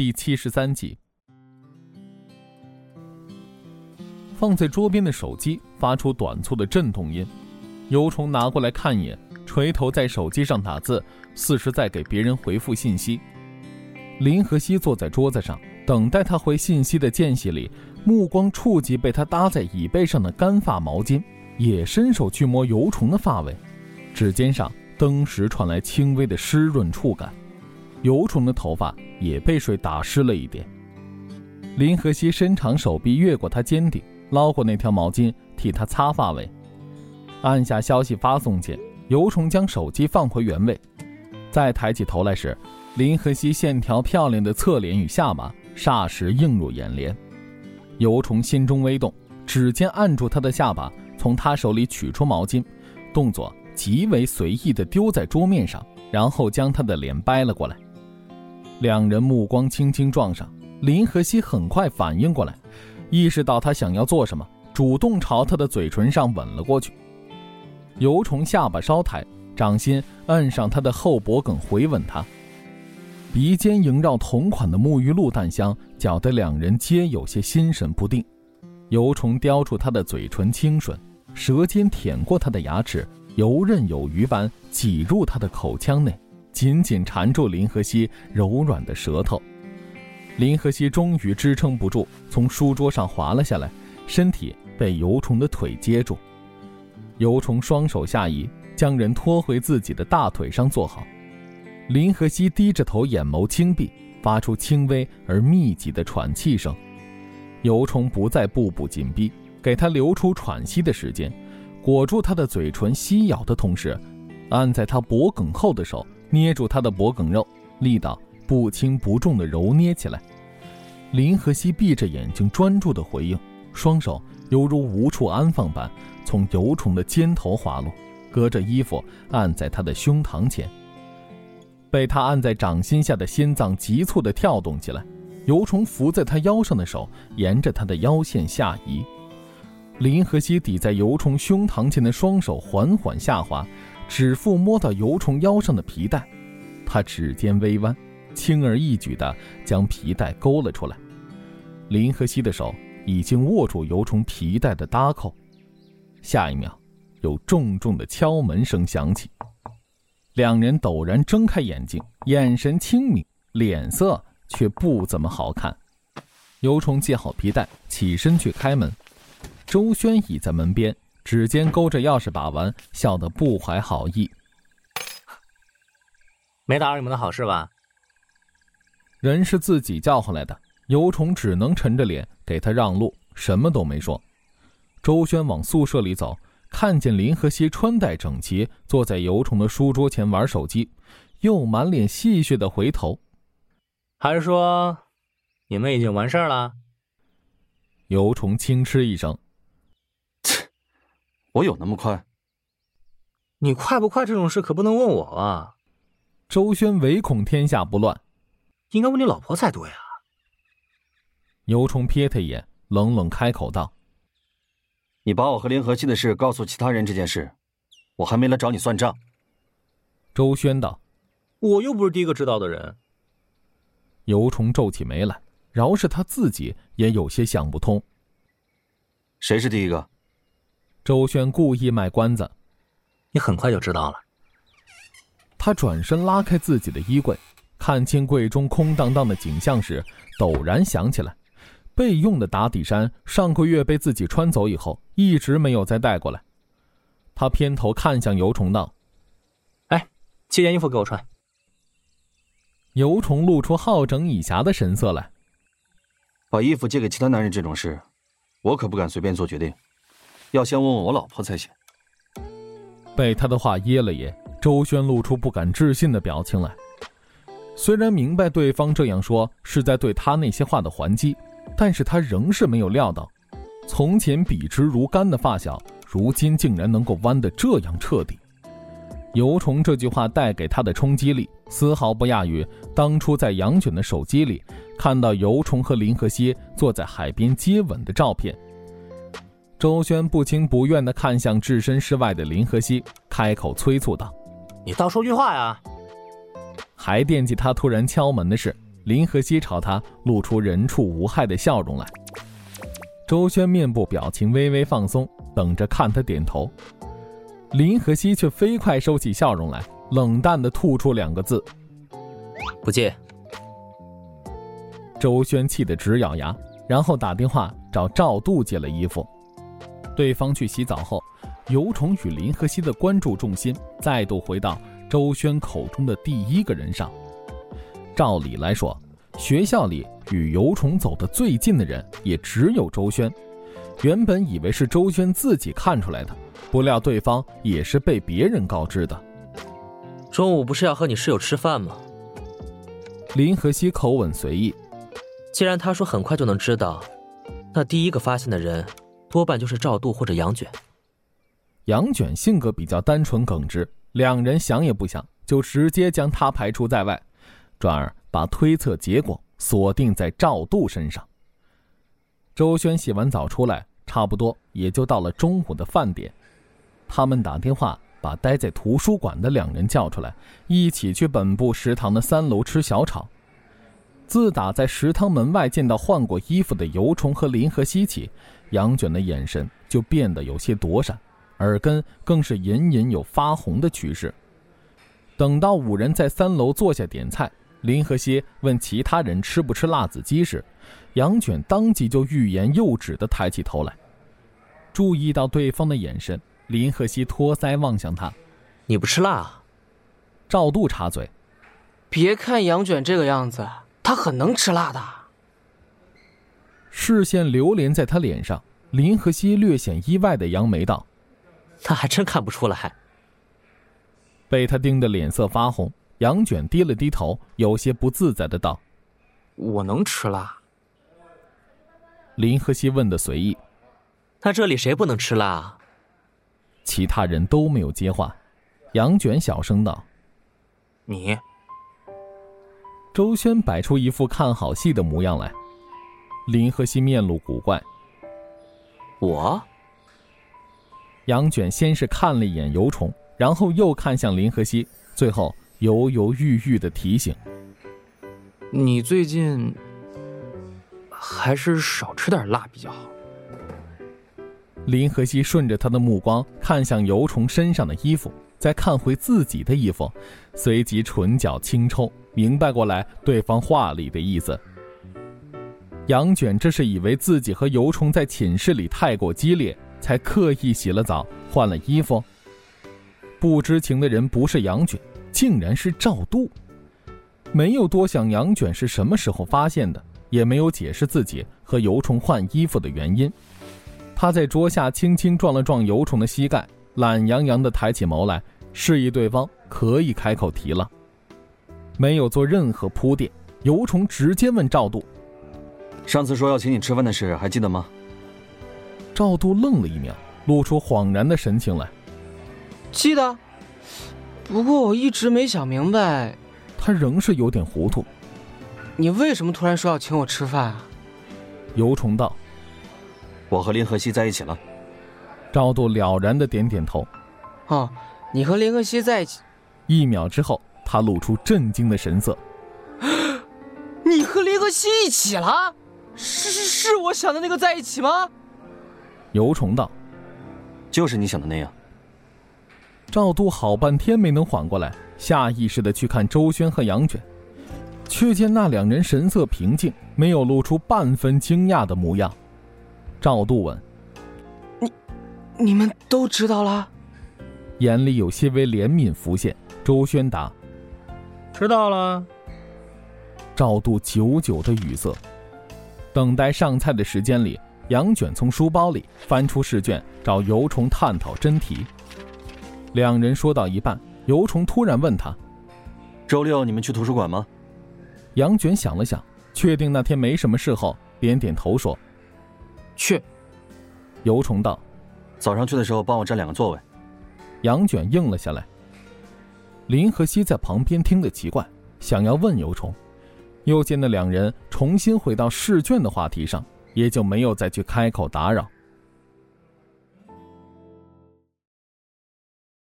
第七十三集。放在桌边的手机发出短促的震动音，尤虫拿过来看一眼，垂头在手机上打字，似是在给别人回复信息。林和熙坐在桌子上，等待他回信息的间隙里，目光触及被他搭在椅背上的干发毛巾，也伸手去摸尤虫的发尾，指尖上登时传来轻微的湿润触感，尤虫的头发也被水打湿了一点。林和熙伸长手臂越过他肩顶。捞过那条毛巾，替他擦发尾，按下消息发送键，尤虫将手机放回原位。再抬起头来时，林和熙线条漂亮的侧脸与下巴霎时映入眼帘。尤虫心中微动，指尖按住他的下巴，从他手里取出毛巾，动作极为随意地丢在桌面上，然后将他的脸掰了过来。两人目光轻轻撞上，林和熙很快反应过来。意识到他想要做什么，主动朝他的嘴唇上吻了过去。尤虫下巴稍抬，掌心按上他的后脖颈，回吻他。鼻尖萦绕同款的沐浴露淡香，搅得两人皆有些心神不定。尤虫叼住他的嘴唇轻吮，舌尖舔过他的牙齿，游刃有余般挤入他的口腔内，紧紧缠住林和熙柔软的舌头。林和熙终于支撑不住，从书桌上滑了下来，身体被尤虫的腿接住。尤虫双手下移，将人拖回自己的大腿上坐好。林和熙低着头，眼眸轻闭，发出轻微而密集的喘气声。尤虫不再步步紧逼，给他留出喘息的时间，裹住他的嘴唇，吸咬的同时，按在他脖颈后的手捏住他的脖颈肉，力道不轻不重地揉捏起来。林和熙闭着眼睛专注地回应，双手犹如无处安放般从尤虫的肩头滑落，隔着衣服按在他的胸膛前。被他按在掌心下的心脏急促地跳动起来，尤虫扶在他腰上的手沿着他的腰线下移。林和熙抵在尤虫胸膛前的双手缓缓下滑，指腹摸到尤虫腰上的皮带，他指尖微弯。轻而易举地将皮带勾了出来，林和熙的手已经握住油虫皮带的搭扣。下一秒，有重重的敲门声响起，两人陡然睁开眼睛，眼神清明，脸色却不怎么好看。油虫系好皮带，起身去开门。周轩倚在门边，指尖勾着钥匙把玩，笑得不怀好意。没打扰你们的好事吧？人是自己叫回来的，尤虫只能沉着脸给他让路，什么都没说。周轩往宿舍里走，看见林和熙穿戴整齐，坐在尤虫的书桌前玩手机，又满脸戏谑的回头：“还是说，你们已经完事儿了？”尤虫轻嗤一声：“切，我有那么快？你快不快这种事可不能问我啊！”周轩唯恐天下不乱。应该问你老婆才对啊！尤虫瞥他一眼，冷冷开口道：“你把我和林和熙的事告诉其他人这件事，我还没来找你算账。”周轩道：“我又不是第一个知道的人。”尤虫皱起眉来，饶是他自己也有些想不通。谁是第一个？周轩故意卖关子：“你很快就知道了。”他转身拉开自己的衣柜。看清柜中空荡荡的景象时，陡然想起来，备用的打底衫上个月被自己穿走以后，一直没有再带过来。他偏头看向尤虫道：“哎，借件衣服给我穿。”尤虫露出好整以暇的神色来：“把衣服借给其他男人这种事，我可不敢随便做决定，要先问问我老婆才行。”被他的话噎了噎，周轩露出不敢置信的表情来。虽然明白对方这样说是在对他那些话的还击，但是他仍是没有料到，从前笔直如钢的发小，如今竟然能够弯得这样彻底。尤虫这句话带给他的冲击力，丝毫不亚于当初在杨卷的手机里看到尤虫和林和熙坐在海边接吻的照片。周轩不情不愿地看向置身事外的林和熙，开口催促道：“你倒说句话呀！”还惦记他突然敲门的事，林和熙朝他露出人畜无害的笑容来。周轩面部表情微微放松，等着看他点头。林和熙却飞快收起笑容来，冷淡的吐出两个字：“不借。”周轩气得直咬牙，然后打电话找赵度借了衣服。对方去洗澡后，尤虫与林和熙的关注重心再度回到周轩口中的第一个人上。照理来说，学校里与尤虫走得最近的人也只有周轩。原本以为是周轩自己看出来的，不料对方也是被别人告知的。中午不是要和你室友吃饭吗？林和熙口吻随意。既然他说很快就能知道，那第一个发现的人多半就是赵度或者杨卷。杨卷性格比较单纯耿直，两人想也不想就直接将他排除在外，转而把推测结果锁定在赵度身上。周轩洗完澡出来，差不多也就到了中午的饭点，他们打电话把待在图书馆的两人叫出来，一起去本部食堂的三楼吃小炒。自打在食堂门外见到换过衣服的尤虫和林和熙起，杨卷的眼神就变得有些躲闪，耳根更是隐隐有发红的趋势。等到五人在三楼坐下点菜，林和熙问其他人吃不吃辣子鸡时，杨卷当即就欲言又止地抬起头来。注意到对方的眼神，林和熙托腮望向他：“你不吃辣？”赵度插嘴：“别看杨卷这个样子。”他很能吃辣的。视线流连在他脸上，林和熙略显意外的扬眉道：“他还真看不出来。”被他盯得脸色发红，杨卷低了低头，有些不自在的道：“我能吃辣。”林和熙问的随意：“那这里谁不能吃辣？”其他人都没有接话。杨卷小声道：“你。”周轩摆出一副看好戏的模样来，林和熙面露古怪。我。杨卷先是看了一眼尤虫，然后又看向林和熙，最后犹犹豫豫的提醒：“你最近还是少吃点辣比较好。”林和熙顺着他的目光看向尤虫身上的衣服。再看回自己的衣服，随即唇角轻抽，明白过来对方话里的意思。杨卷这是以为自己和尤虫在寝室里太过激烈，才刻意洗了澡换了衣服。不知情的人不是杨卷，竟然是赵度。没有多想杨卷是什么时候发现的，也没有解释自己和尤虫换衣服的原因。他在桌下轻轻撞了撞尤虫的膝盖。懒洋洋地抬起眸来，示意对方可以开口提了。没有做任何铺垫，尤虫直接问赵度：“上次说要请你吃饭的事还记得吗？”赵度愣了一秒，露出恍然的神情来：“记得，不过我一直没想明白。”他仍是有点糊涂：“你为什么突然说要请我吃饭啊？”尤虫道：“我和林和熙在一起了。”赵度了然的点点头，哦，你和林和熙在一起。一秒之后，他露出震惊的神色。你和林和熙一起了？是是是我想的那个在一起吗？尤虫道，就是你想的那样。赵度好半天没能缓过来，下意识的去看周轩和杨卷，却见那两人神色平静，没有露出半分惊讶的模样。赵度问。你们都知道了，眼里有些微怜悯浮现。周轩答：“知道了。”赵度久久的语塞。等待上菜的时间里，杨卷从书包里翻出试卷，找尤虫探讨真题。两人说到一半，尤虫突然问他：“周六你们去图书馆吗？”杨卷想了想，确定那天没什么事后，点点头说：“去。”尤虫道。早上去的时候，帮我占两个座位。杨卷应了下来。林和熙在旁边听得奇怪，想要问尤虫，又见那两人重新回到试卷的话题上，也就没有再去开口打扰。